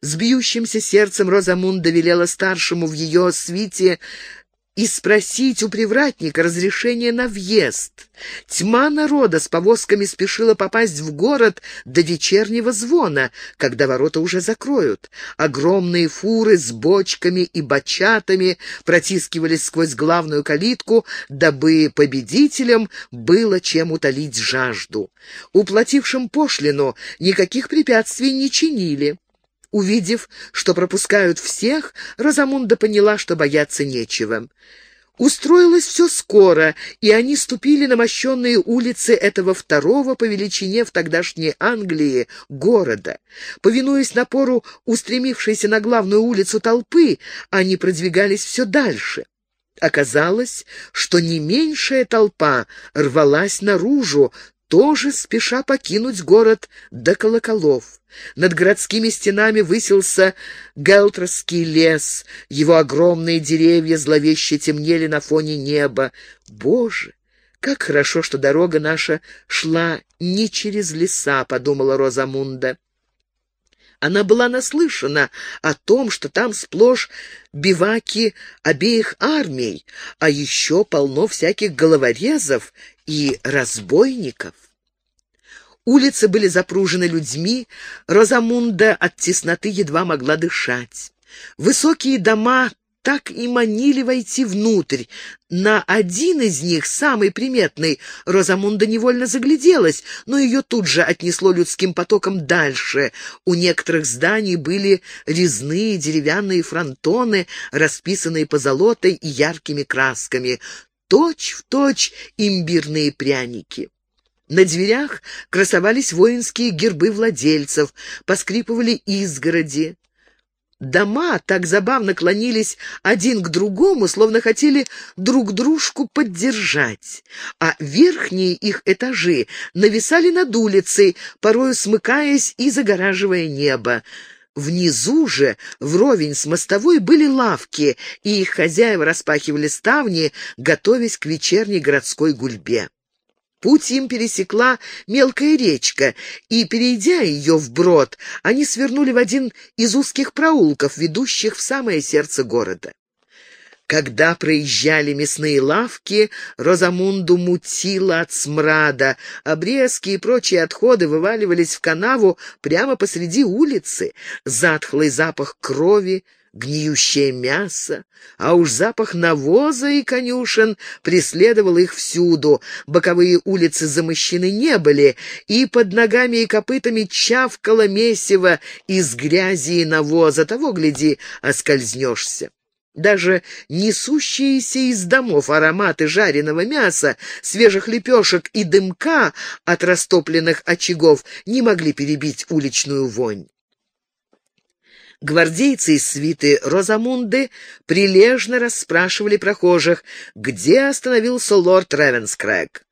С бьющимся сердцем Розамунда велела старшему в ее свите и спросить у привратника разрешения на въезд. Тьма народа с повозками спешила попасть в город до вечернего звона, когда ворота уже закроют. Огромные фуры с бочками и бочатами протискивались сквозь главную калитку, дабы победителям было чем утолить жажду. Уплатившим пошлину никаких препятствий не чинили. Увидев, что пропускают всех, Розамунда поняла, что бояться нечего. Устроилось все скоро, и они ступили на мощенные улицы этого второго по величине в тогдашней Англии города. Повинуясь напору устремившейся на главную улицу толпы, они продвигались все дальше. Оказалось, что не меньшая толпа рвалась наружу, тоже спеша покинуть город до колоколов. Над городскими стенами высился Гелтросский лес, его огромные деревья зловеще темнели на фоне неба. Боже, как хорошо, что дорога наша шла не через леса, подумала Розамунда. Она была наслышана о том, что там сплошь биваки обеих армий, а еще полно всяких головорезов и разбойников. Улицы были запружены людьми, Розамунда от тесноты едва могла дышать. Высокие дома так и манили войти внутрь. На один из них, самый приметный, Розамунда невольно загляделась, но ее тут же отнесло людским потоком дальше. У некоторых зданий были резные деревянные фронтоны, расписанные позолотой и яркими красками. Точь в точь имбирные пряники. На дверях красовались воинские гербы владельцев, поскрипывали изгороди. Дома так забавно клонились один к другому, словно хотели друг дружку поддержать, а верхние их этажи нависали над улицей, порою смыкаясь и загораживая небо. Внизу же, вровень с мостовой, были лавки, и их хозяева распахивали ставни, готовясь к вечерней городской гульбе. Путь им пересекла мелкая речка, и, перейдя ее вброд, они свернули в один из узких проулков, ведущих в самое сердце города. Когда проезжали мясные лавки, Розамунду мутила от смрада. Обрезки и прочие отходы вываливались в канаву прямо посреди улицы. Затхлый запах крови, гниющее мясо, а уж запах навоза и конюшен преследовал их всюду. Боковые улицы замощены не были, и под ногами и копытами чавкало месиво из грязи и навоза. Того, гляди, оскользнешься. Даже несущиеся из домов ароматы жареного мяса, свежих лепешек и дымка от растопленных очагов не могли перебить уличную вонь. Гвардейцы из свиты Розамунды прилежно расспрашивали прохожих, где остановился лорд Ревенскрэг.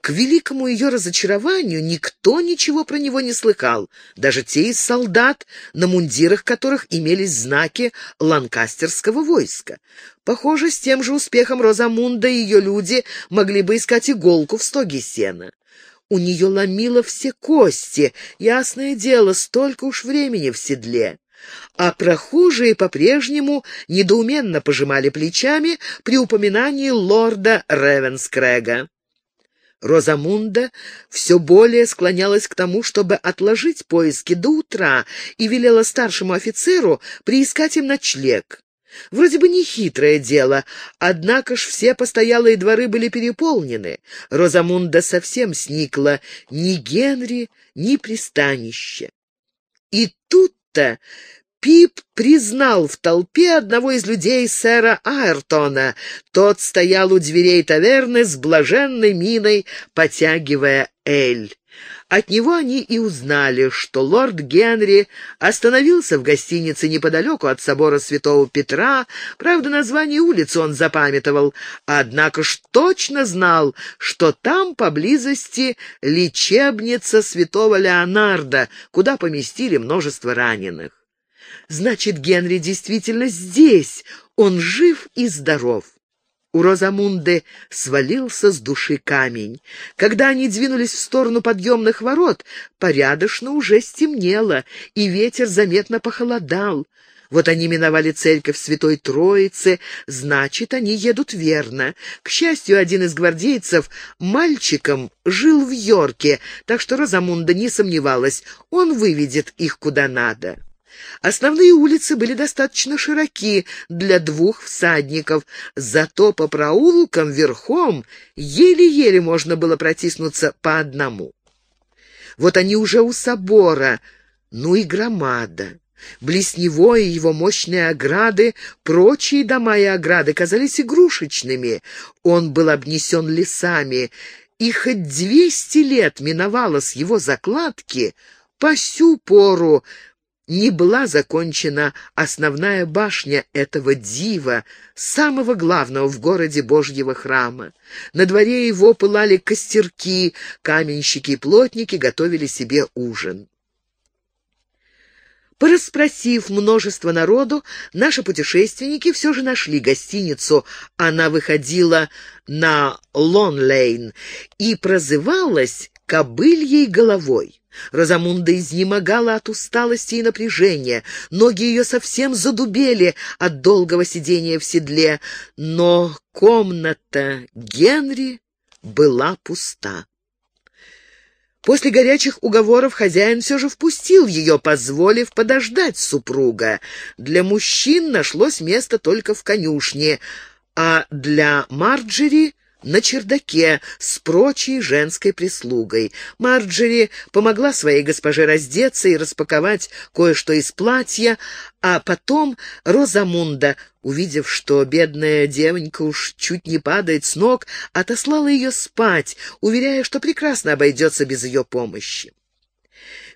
К великому ее разочарованию никто ничего про него не слыхал, даже те из солдат, на мундирах которых имелись знаки ланкастерского войска. Похоже, с тем же успехом Розамунда и ее люди могли бы искать иголку в стоге сена. У нее ломило все кости, ясное дело, столько уж времени в седле а прохожие по-прежнему недоуменно пожимали плечами при упоминании лорда Ревенскрега. Розамунда все более склонялась к тому, чтобы отложить поиски до утра и велела старшему офицеру приискать им ночлег. Вроде бы нехитрое дело, однако ж все постоялые дворы были переполнены. Розамунда совсем сникла ни Генри, ни пристанище. И тут-то Пип признал в толпе одного из людей сэра Айртона. Тот стоял у дверей таверны с блаженной миной, потягивая эль. От него они и узнали, что лорд Генри остановился в гостинице неподалеку от собора святого Петра, правда, название улицы он запамятовал, однако ж точно знал, что там поблизости лечебница святого Леонарда, куда поместили множество раненых. Значит, Генри действительно здесь, он жив и здоров. У Розамунды свалился с души камень. Когда они двинулись в сторону подъемных ворот, порядочно уже стемнело, и ветер заметно похолодал. Вот они миновали церковь Святой Троицы, значит, они едут верно. К счастью, один из гвардейцев мальчиком жил в Йорке, так что Розамунда не сомневалась, он выведет их куда надо. Основные улицы были достаточно широки для двух всадников, зато по проулкам верхом еле-еле можно было протиснуться по одному. Вот они уже у собора, ну и громада. Близ него и его мощные ограды, прочие дома и ограды казались игрушечными. Он был обнесен лесами, и хоть двести лет миновало с его закладки, по сю пору не была закончена основная башня этого дива, самого главного в городе Божьего храма. На дворе его пылали костерки, каменщики и плотники готовили себе ужин. Пораспросив множество народу, наши путешественники все же нашли гостиницу. Она выходила на Лонлейн и прозывалась «Кобыльей головой». Розамунда изнемогала от усталости и напряжения, ноги ее совсем задубели от долгого сидения в седле, но комната Генри была пуста. После горячих уговоров хозяин все же впустил ее, позволив подождать супруга. Для мужчин нашлось место только в конюшне, а для Марджери на чердаке с прочей женской прислугой. Марджери помогла своей госпоже раздеться и распаковать кое-что из платья, а потом Розамунда, увидев, что бедная девонька уж чуть не падает с ног, отослала ее спать, уверяя, что прекрасно обойдется без ее помощи.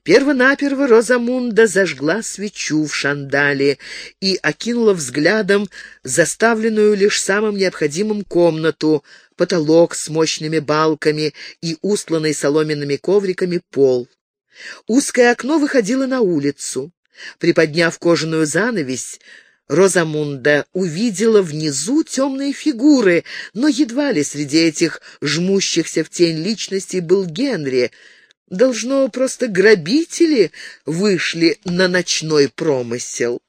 Первонаперво Розамунда зажгла свечу в шандале и окинула взглядом заставленную лишь самым необходимым комнату, потолок с мощными балками и устланный соломенными ковриками пол. Узкое окно выходило на улицу. Приподняв кожаную занавесь, Розамунда увидела внизу темные фигуры, но едва ли среди этих жмущихся в тень личностей был Генри — Должно, просто грабители вышли на ночной промысел.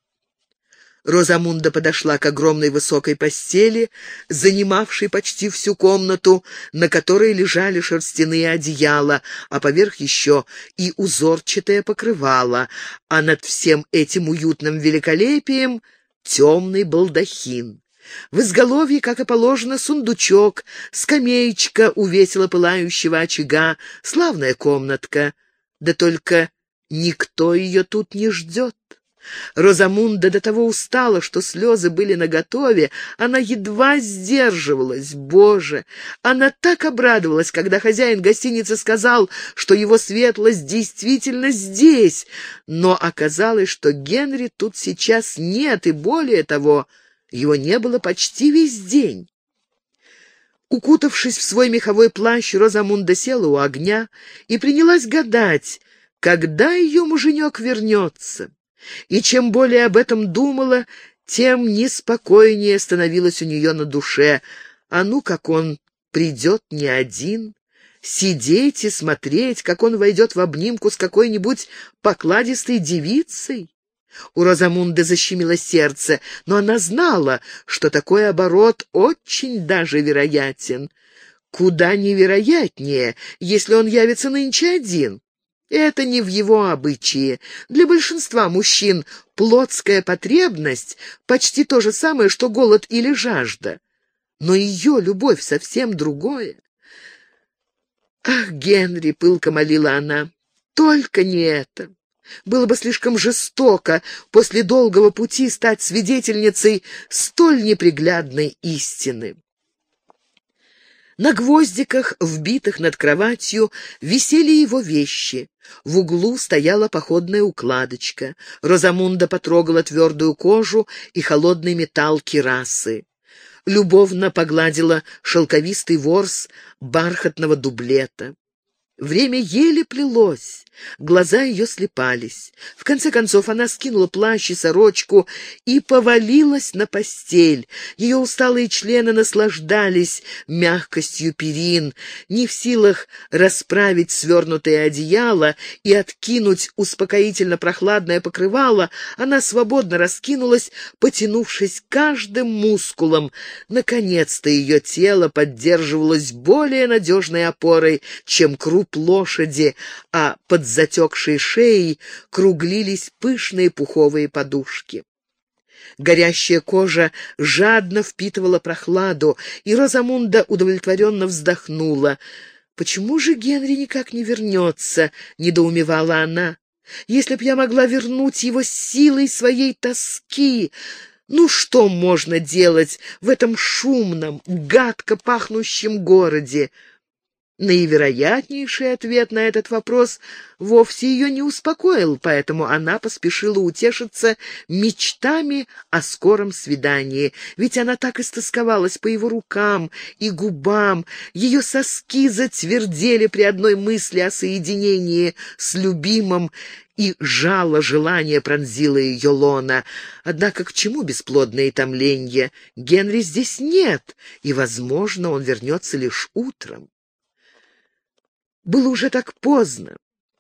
Розамунда подошла к огромной высокой постели, занимавшей почти всю комнату, на которой лежали шерстяные одеяла, а поверх еще и узорчатое покрывало, а над всем этим уютным великолепием темный балдахин. В изголовье, как и положено, сундучок, скамеечка у весело пылающего очага, славная комнатка. Да только никто ее тут не ждет. Розамунда до того устала, что слезы были наготове, она едва сдерживалась. Боже! Она так обрадовалась, когда хозяин гостиницы сказал, что его светлость действительно здесь, но оказалось, что Генри тут сейчас нет, и более того... Его не было почти весь день. Укутавшись в свой меховой плащ, Розамунда села у огня и принялась гадать, когда ее муженек вернется. И чем более об этом думала, тем неспокойнее становилось у нее на душе. А ну, как он придет не один, сидеть и смотреть, как он войдет в обнимку с какой-нибудь покладистой девицей. У Розамунды защемило сердце, но она знала, что такой оборот очень даже вероятен. Куда невероятнее, если он явится нынче один. Это не в его обычае. Для большинства мужчин плотская потребность почти то же самое, что голод или жажда. Но ее любовь совсем другое. «Ах, Генри!» — пылко молила она. «Только не это!» Было бы слишком жестоко после долгого пути стать свидетельницей столь неприглядной истины. На гвоздиках, вбитых над кроватью, висели его вещи. В углу стояла походная укладочка. Розамунда потрогала твердую кожу и холодный металл кирасы. Любовно погладила шелковистый ворс бархатного дублета. Время еле плелось, глаза ее слепались. В конце концов она скинула плащ и сорочку и повалилась на постель. Ее усталые члены наслаждались мягкостью перин, не в силах расправить свернутое одеяло и откинуть успокоительно прохладное покрывало, она свободно раскинулась, потянувшись каждым мускулом. Наконец-то ее тело поддерживалось более надежной опорой, чем круп круп лошади, а под затекшей шеей круглились пышные пуховые подушки. Горящая кожа жадно впитывала прохладу, и Розамунда удовлетворенно вздохнула. «Почему же Генри никак не вернется?» — недоумевала она. «Если б я могла вернуть его силой своей тоски!» Ну что можно делать в этом шумном, гадко пахнущем городе? Наивероятнейший ответ на этот вопрос вовсе ее не успокоил, поэтому она поспешила утешиться мечтами о скором свидании, ведь она так истосковалась по его рукам и губам, ее соски затвердели при одной мысли о соединении с любимым, и жало желание пронзило ее лона. Однако к чему бесплодное томление? Генри здесь нет, и, возможно, он вернется лишь утром. Было уже так поздно,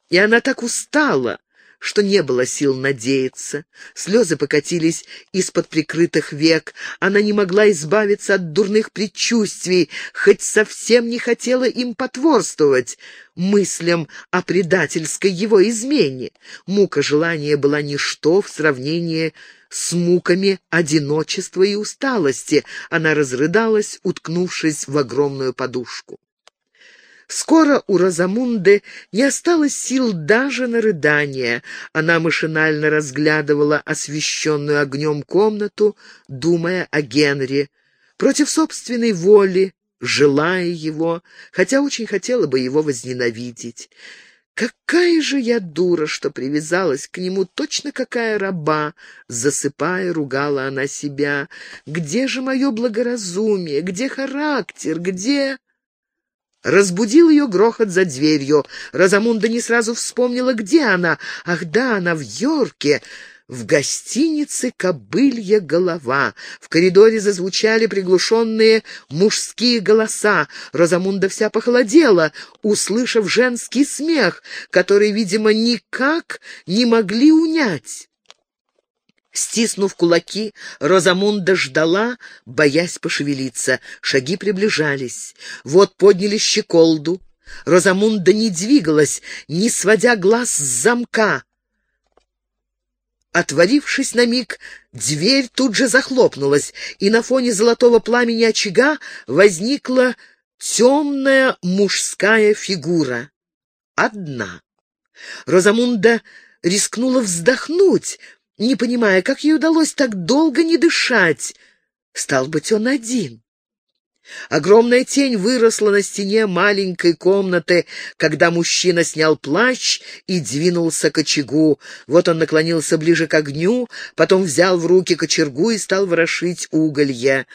и она так устала, что не было сил надеяться. Слезы покатились из-под прикрытых век. Она не могла избавиться от дурных предчувствий, хоть совсем не хотела им потворствовать, мыслям о предательской его измене. Мука желания была ничто в сравнении с муками одиночества и усталости. Она разрыдалась, уткнувшись в огромную подушку. Скоро у Розамунды не осталось сил даже на рыдание. Она машинально разглядывала освещенную огнем комнату, думая о Генри. Против собственной воли, желая его, хотя очень хотела бы его возненавидеть. «Какая же я дура, что привязалась к нему, точно какая раба!» Засыпая, ругала она себя. «Где же мое благоразумие? Где характер? Где...» Разбудил ее грохот за дверью. Розамунда не сразу вспомнила, где она. Ах да, она в Йорке, в гостинице «Кобылья голова». В коридоре зазвучали приглушенные мужские голоса. Розамунда вся похолодела, услышав женский смех, который, видимо, никак не могли унять. Стиснув кулаки, Розамунда ждала, боясь пошевелиться. Шаги приближались. Вот подняли щеколду. Розамунда не двигалась, не сводя глаз с замка. Отворившись на миг, дверь тут же захлопнулась, и на фоне золотого пламени очага возникла темная мужская фигура. Одна. Розамунда рискнула вздохнуть, не понимая, как ей удалось так долго не дышать. Стал быть, он один. Огромная тень выросла на стене маленькой комнаты, когда мужчина снял плащ и двинулся к очагу. Вот он наклонился ближе к огню, потом взял в руки кочергу и стал ворошить уголья.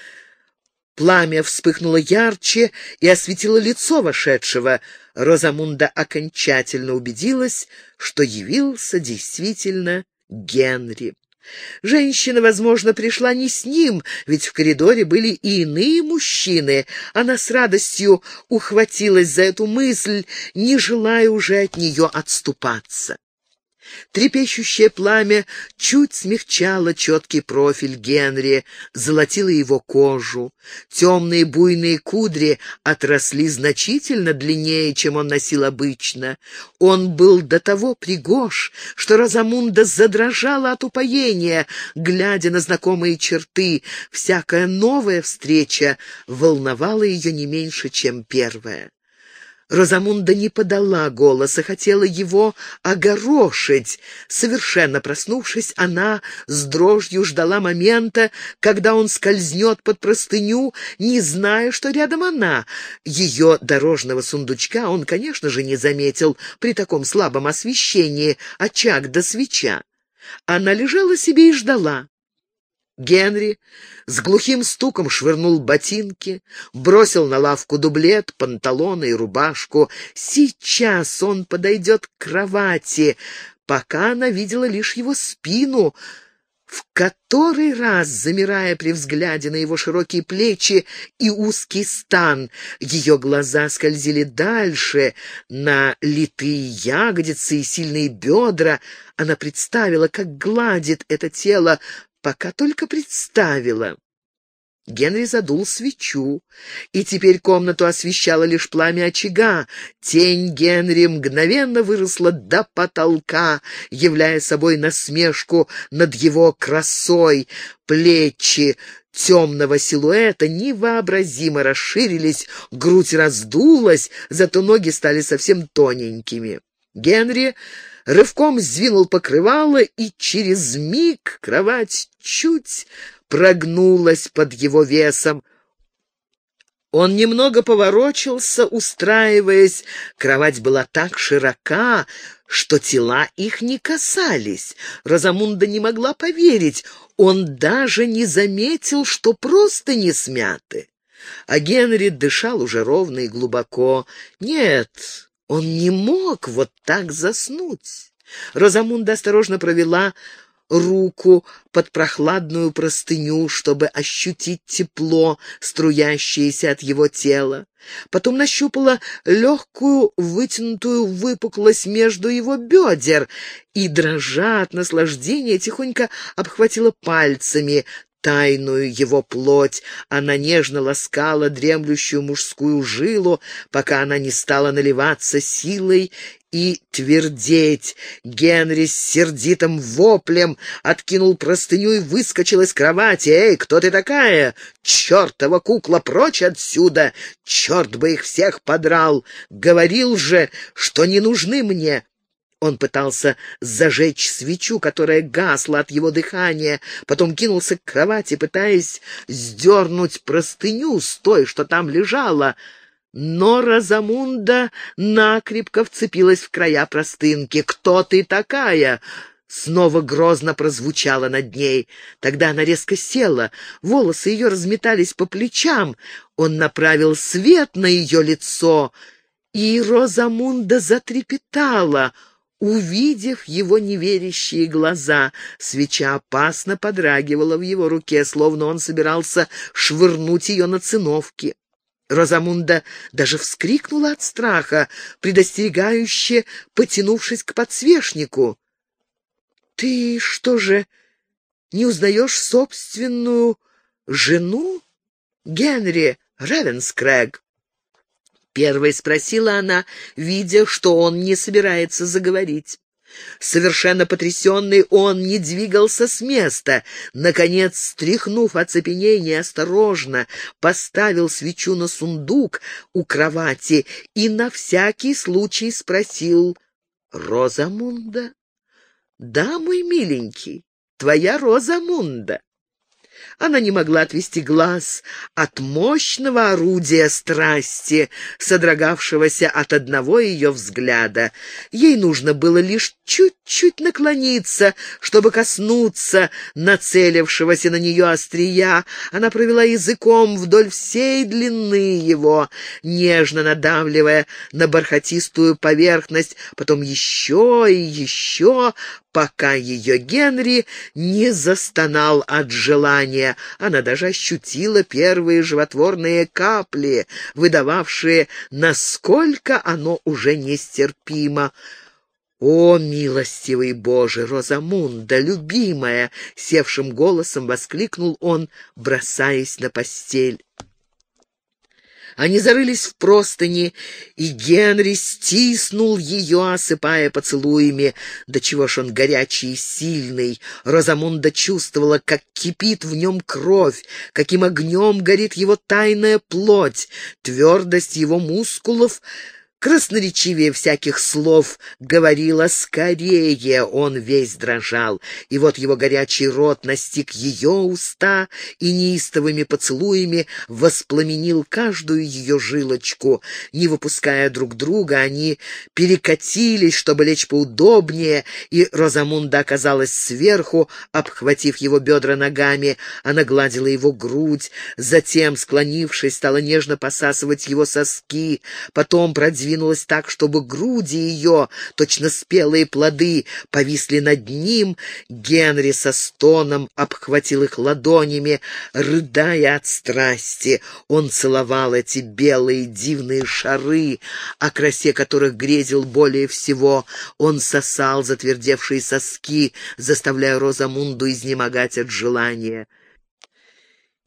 Пламя вспыхнуло ярче и осветило лицо вошедшего. Розамунда окончательно убедилась, что явился действительно Генри. Женщина, возможно, пришла не с ним, ведь в коридоре были и иные мужчины. Она с радостью ухватилась за эту мысль, не желая уже от нее отступаться. Трепещущее пламя чуть смягчало четкий профиль Генри, золотило его кожу. Темные буйные кудри отросли значительно длиннее, чем он носил обычно. Он был до того пригож, что Розамунда задрожала от упоения, глядя на знакомые черты. Всякая новая встреча волновала ее не меньше, чем первая. Розамунда не подала голоса, хотела его огорошить. Совершенно проснувшись, она с дрожью ждала момента, когда он скользнет под простыню, не зная, что рядом она. Ее дорожного сундучка он, конечно же, не заметил при таком слабом освещении, очаг до свеча. Она лежала себе и ждала. Генри с глухим стуком швырнул ботинки, бросил на лавку дублет, панталоны и рубашку. Сейчас он подойдет к кровати, пока она видела лишь его спину, в который раз, замирая при взгляде на его широкие плечи и узкий стан, ее глаза скользили дальше, на литые ягодицы и сильные бедра. Она представила, как гладит это тело, пока только представила. Генри задул свечу, и теперь комнату освещало лишь пламя очага. Тень Генри мгновенно выросла до потолка, являя собой насмешку над его красой. Плечи темного силуэта невообразимо расширились, грудь раздулась, зато ноги стали совсем тоненькими. Генри рывком сдвинул покрывало, и через миг кровать чуть прогнулась под его весом. Он немного поворочился, устраиваясь. Кровать была так широка, что тела их не касались. Розамунда не могла поверить. Он даже не заметил, что просто не смяты. А Генри дышал уже ровно и глубоко. Нет, он не мог вот так заснуть. Розамунда осторожно провела руку под прохладную простыню, чтобы ощутить тепло, струящееся от его тела. Потом нащупала легкую вытянутую выпуклость между его бедер и, дрожа от наслаждения, тихонько обхватила пальцами тайную его плоть. Она нежно ласкала дремлющую мужскую жилу, пока она не стала наливаться силой и твердеть. Генри с сердитым воплем откинул простыню и выскочил из кровати. «Эй, кто ты такая? Чертова кукла, прочь отсюда! Черт бы их всех подрал! Говорил же, что не нужны мне!» Он пытался зажечь свечу, которая гасла от его дыхания, потом кинулся к кровати, пытаясь сдернуть простыню с той, что там лежала — но Розамунда накрепко вцепилась в края простынки. «Кто ты такая?» Снова грозно прозвучало над ней. Тогда она резко села, волосы ее разметались по плечам. Он направил свет на ее лицо, и Розамунда затрепетала, увидев его неверящие глаза. Свеча опасно подрагивала в его руке, словно он собирался швырнуть ее на циновки. Розамунда даже вскрикнула от страха, предостерегающе потянувшись к подсвечнику. «Ты что же, не узнаешь собственную жену, Генри Ревенскрэг?» Первой спросила она, видя, что он не собирается заговорить. Совершенно потрясенный он не двигался с места. Наконец, стряхнув оцепенение, осторожно поставил свечу на сундук у кровати и на всякий случай спросил «Розамунда?» «Да, мой миленький, твоя Розамунда». Она не могла отвести глаз от мощного орудия страсти, содрогавшегося от одного ее взгляда. Ей нужно было лишь чуть-чуть наклониться, чтобы коснуться нацелившегося на нее острия. Она провела языком вдоль всей длины его, нежно надавливая на бархатистую поверхность, потом еще и еще, пока ее Генри не застонал от желания. Она даже ощутила первые животворные капли, выдававшие, насколько оно уже нестерпимо. «О, милостивый Боже, Розамунда, любимая!» — севшим голосом воскликнул он, бросаясь на постель. Они зарылись в простыни, и Генри стиснул ее, осыпая поцелуями. Да чего ж он горячий и сильный. Розамунда чувствовала, как кипит в нем кровь, каким огнем горит его тайная плоть, твердость его мускулов красноречивее всяких слов, говорила скорее, он весь дрожал, и вот его горячий рот настиг ее уста и неистовыми поцелуями воспламенил каждую ее жилочку. Не выпуская друг друга, они перекатились, чтобы лечь поудобнее, и Розамунда оказалась сверху, обхватив его бедра ногами. Она гладила его грудь, затем, склонившись, стала нежно посасывать его соски, потом продвинулась двинулась так, чтобы груди ее, точно спелые плоды, повисли над ним. Генри со стоном обхватил их ладонями, рыдая от страсти. Он целовал эти белые дивные шары, о красе которых грезил более всего. Он сосал затвердевшие соски, заставляя Розамунду изнемогать от желания.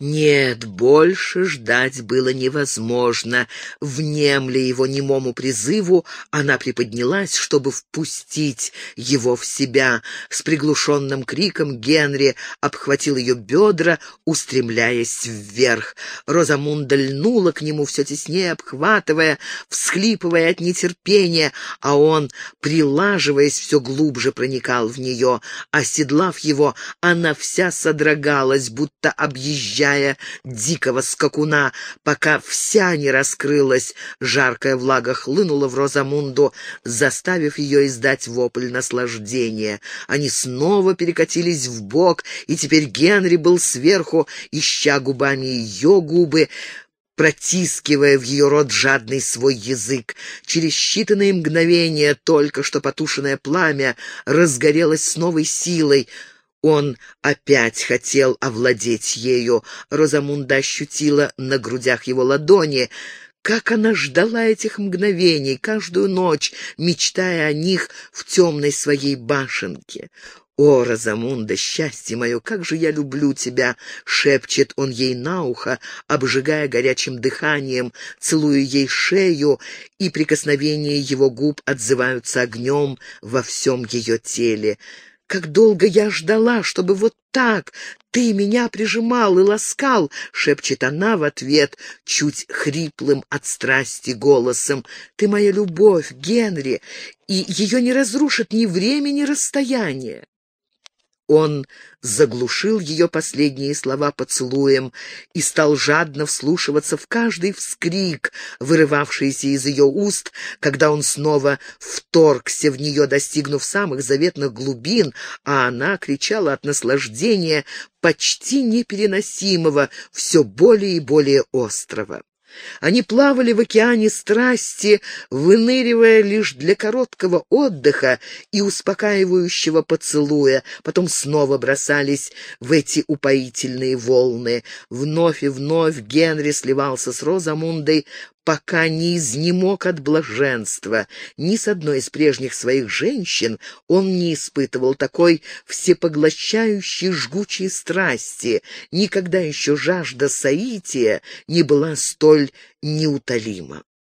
Нет, больше ждать было невозможно. Внемля его немому призыву, она приподнялась, чтобы впустить его в себя. С приглушенным криком Генри обхватил ее бедра, устремляясь вверх. Розамунда льнула к нему все теснее, обхватывая, всхлипывая от нетерпения, а он, прилаживаясь, все глубже проникал в нее. Оседлав его, она вся содрогалась, будто объезжая встречая дикого скакуна, пока вся не раскрылась. Жаркая влага хлынула в Розамунду, заставив ее издать вопль наслаждения. Они снова перекатились в бок, и теперь Генри был сверху, ища губами ее губы, протискивая в ее рот жадный свой язык. Через считанные мгновения только что потушенное пламя разгорелось с новой силой — он опять хотел овладеть ею. Розамунда ощутила на грудях его ладони. Как она ждала этих мгновений, каждую ночь, мечтая о них в темной своей башенке. «О, Розамунда, счастье мое, как же я люблю тебя!» — шепчет он ей на ухо, обжигая горячим дыханием, целуя ей шею, и прикосновения его губ отзываются огнем во всем ее теле. Как долго я ждала, чтобы вот так ты меня прижимал и ласкал, — шепчет она в ответ, чуть хриплым от страсти голосом. Ты моя любовь, Генри, и ее не разрушит ни время, ни расстояние. Он заглушил ее последние слова поцелуем и стал жадно вслушиваться в каждый вскрик, вырывавшийся из ее уст, когда он снова вторгся в нее, достигнув самых заветных глубин, а она кричала от наслаждения, почти непереносимого, все более и более острого. Они плавали в океане страсти, выныривая лишь для короткого отдыха и успокаивающего поцелуя, потом снова бросались в эти упоительные волны. Вновь и вновь Генри сливался с Розамундой, пока не изнемог от блаженства. Ни с одной из прежних своих женщин он не испытывал такой всепоглощающей жгучей страсти. Никогда еще жажда соития не была столь неутолима.